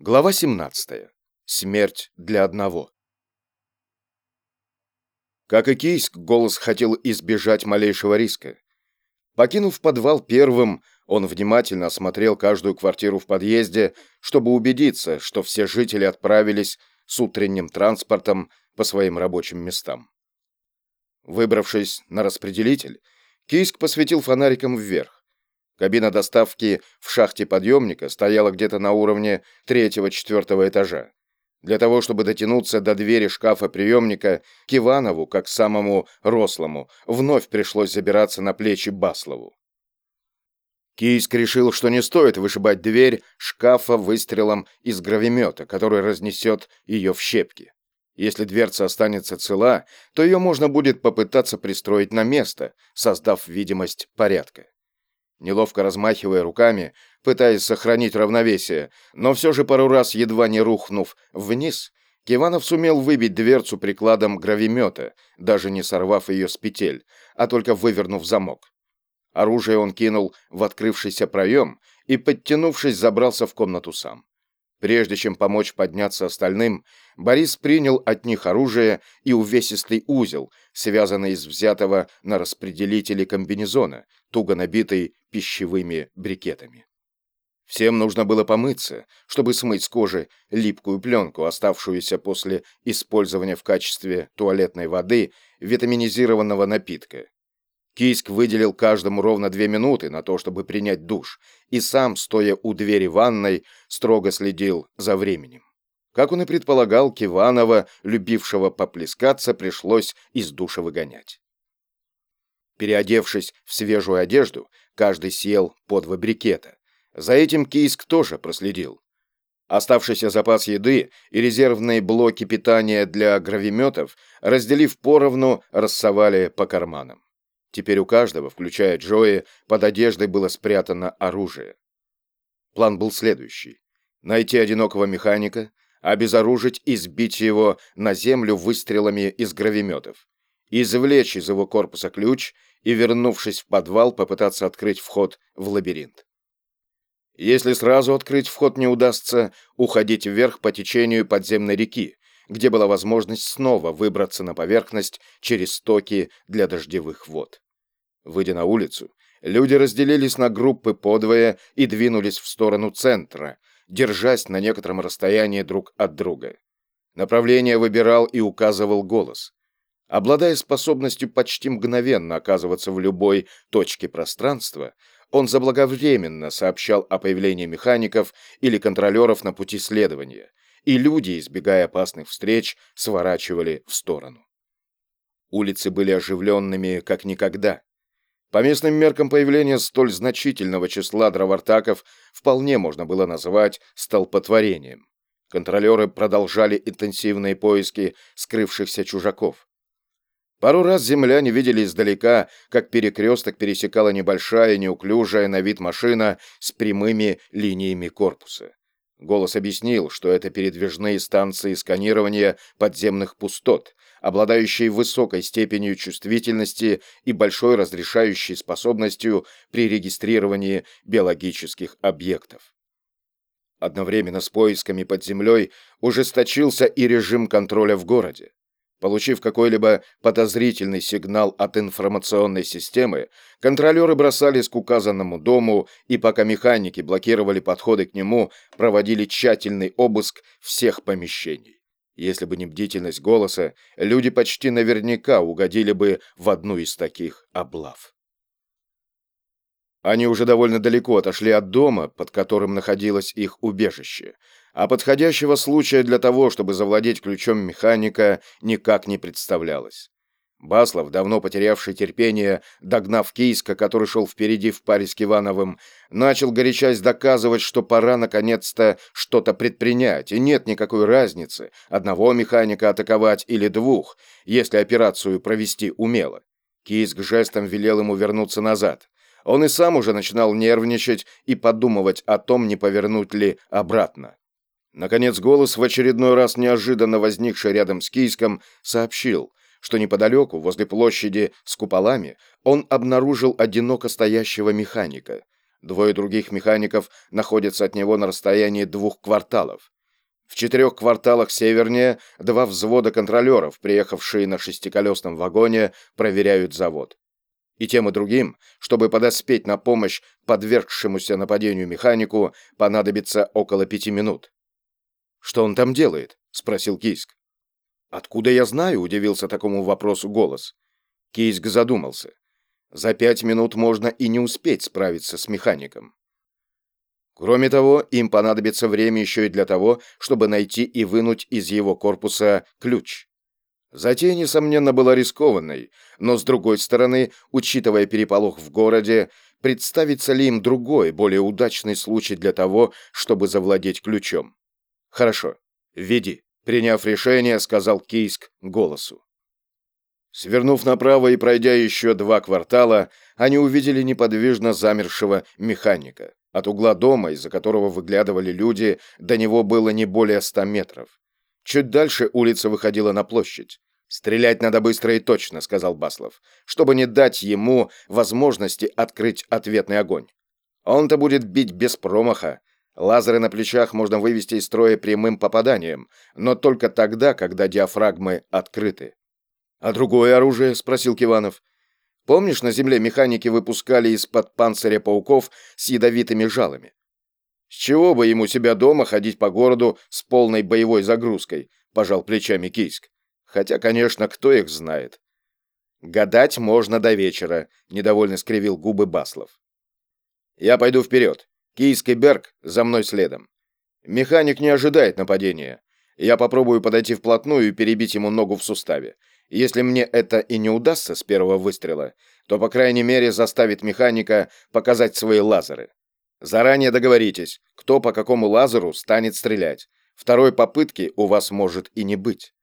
Глава 17. Смерть для одного. Как и Кийск, голос хотел избежать малейшего риска. Покинув подвал первым, он внимательно осмотрел каждую квартиру в подъезде, чтобы убедиться, что все жители отправились с утренним транспортом по своим рабочим местам. Выбравшись на распределитель, Кийск посветил фонариком вверх. Кабина доставки в шахте подъемника стояла где-то на уровне третьего-четвертого этажа. Для того, чтобы дотянуться до двери шкафа приемника, к Иванову, как самому рослому, вновь пришлось забираться на плечи Баслову. Кийск решил, что не стоит вышибать дверь шкафа выстрелом из гравимета, который разнесет ее в щепки. Если дверца останется цела, то ее можно будет попытаться пристроить на место, создав видимость порядка неловко размахивая руками, пытаясь сохранить равновесие, но все же пару раз, едва не рухнув вниз, Киванов сумел выбить дверцу прикладом гравимета, даже не сорвав ее с петель, а только вывернув замок. Оружие он кинул в открывшийся проем и, подтянувшись, забрался в комнату сам. Прежде чем помочь подняться остальным, Борис принял от них оружие и увесистый узел, связанный из взятого на распределителе комбинезона, туго набитый пищевыми брикетами. Всем нужно было помыться, чтобы смыть с кожи липкую пленку, оставшуюся после использования в качестве туалетной воды витаминизированного напитка. Кийск выделил каждому ровно две минуты на то, чтобы принять душ, и сам, стоя у двери ванной, строго следил за временем. Как он и предполагал, Киванова, любившего поплескаться, пришлось из душа выгонять. Переодевшись в свежую одежду, каждый съел по два брикета. За этим Кийск тоже проследил. Оставшийся запас еды и резервные блоки питания для гравиметов, разделив поровну, рассовали по карманам. Теперь у каждого, включая Джои, под одеждой было спрятано оружие. План был следующий. Найти одинокого механика, обезоружить и сбить его на землю выстрелами из гравиметов, извлечь из его корпуса ключ и, вернувшись в подвал, попытаться открыть вход в лабиринт. Если сразу открыть вход не удастся, уходить вверх по течению подземной реки, где была возможность снова выбраться на поверхность через стоки для дождевых вод. Выйдя на улицу, люди разделились на группы подвое и двинулись в сторону центра, держась на некотором расстоянии друг от друга. Направление выбирал и указывал голос. Обладая способностью почти мгновенно оказываться в любой точке пространства, он заблаговременно сообщал о появлении механиков или контролеров на пути следования, и люди, избегая опасных встреч, сворачивали в сторону. Улицы были оживленными, как никогда. По местным меркам появление столь значительного числа дровартаков вполне можно было назвать столпотворением. Контролеры продолжали интенсивные поиски скрывшихся чужаков. Пару раз земляне видели издалека, как перекресток пересекала небольшая, неуклюжая на вид машина с прямыми линиями корпуса. Голос объяснил, что это передвижные станции сканирования подземных пустот, обладающие высокой степенью чувствительности и большой разрешающей способностью при регистрировании биологических объектов. Одновременно с поисками под землей ужесточился и режим контроля в городе. Получив какой-либо подозрительный сигнал от информационной системы, контролеры бросались к указанному дому и пока механики блокировали подходы к нему, проводили тщательный обыск всех помещений. Если бы не бдительность голоса, люди почти наверняка угодили бы в одну из таких облав. Они уже довольно далеко отошли от дома, под которым находилось их убежище, а подходящего случая для того, чтобы завладеть ключом механика, никак не представлялось. Баслов, давно потерявший терпение, догнав Кийска, который шел впереди в паре с Кивановым, начал горячась доказывать, что пора наконец-то что-то предпринять, и нет никакой разницы, одного механика атаковать или двух, если операцию провести умело. Кийск жестом велел ему вернуться назад. Он и сам уже начинал нервничать и подумывать о том, не повернуть ли обратно. Наконец голос, в очередной раз неожиданно возникший рядом с Кийском, сообщил, что неподалеку, возле площади с куполами, он обнаружил одиноко стоящего механика. Двое других механиков находятся от него на расстоянии двух кварталов. В четырех кварталах севернее два взвода контролеров, приехавшие на шестиколесном вагоне, проверяют завод. И тем и другим, чтобы подоспеть на помощь подвергшемуся нападению механику, понадобится около пяти минут. «Что он там делает?» — спросил Кийск. «Откуда я знаю?» — удивился такому вопросу голос. Кийск задумался. За пять минут можно и не успеть справиться с механиком. Кроме того, им понадобится время еще и для того, чтобы найти и вынуть из его корпуса ключ. Затея, несомненно, была рискованной, но, с другой стороны, учитывая переполох в городе, представится ли им другой, более удачный случай для того, чтобы завладеть ключом? «Хорошо, веди», — приняв решение, сказал Кийск голосу. Свернув направо и пройдя еще два квартала, они увидели неподвижно замершего механика. От угла дома, из-за которого выглядывали люди, до него было не более ста метров. Чуть дальше улица выходила на площадь. «Стрелять надо быстро и точно», — сказал Баслов, «чтобы не дать ему возможности открыть ответный огонь. Он-то будет бить без промаха. Лазеры на плечах можно вывести из строя прямым попаданием, но только тогда, когда диафрагмы открыты. «А другое оружие?» — спросил Киванов. «Помнишь, на Земле механики выпускали из-под панциря пауков с ядовитыми жалами? С чего бы ему себя дома ходить по городу с полной боевой загрузкой?» — пожал плечами Кийск. «Хотя, конечно, кто их знает?» «Гадать можно до вечера», — недовольно скривил губы Баслов. «Я пойду вперед. Кийск и Берг за мной следом. Механик не ожидает нападения. Я попробую подойти вплотную и перебить ему ногу в суставе. Если мне это и не удастся с первого выстрела, то, по крайней мере, заставит механика показать свои лазеры. Заранее договоритесь, кто по какому лазеру станет стрелять. Второй попытки у вас может и не быть.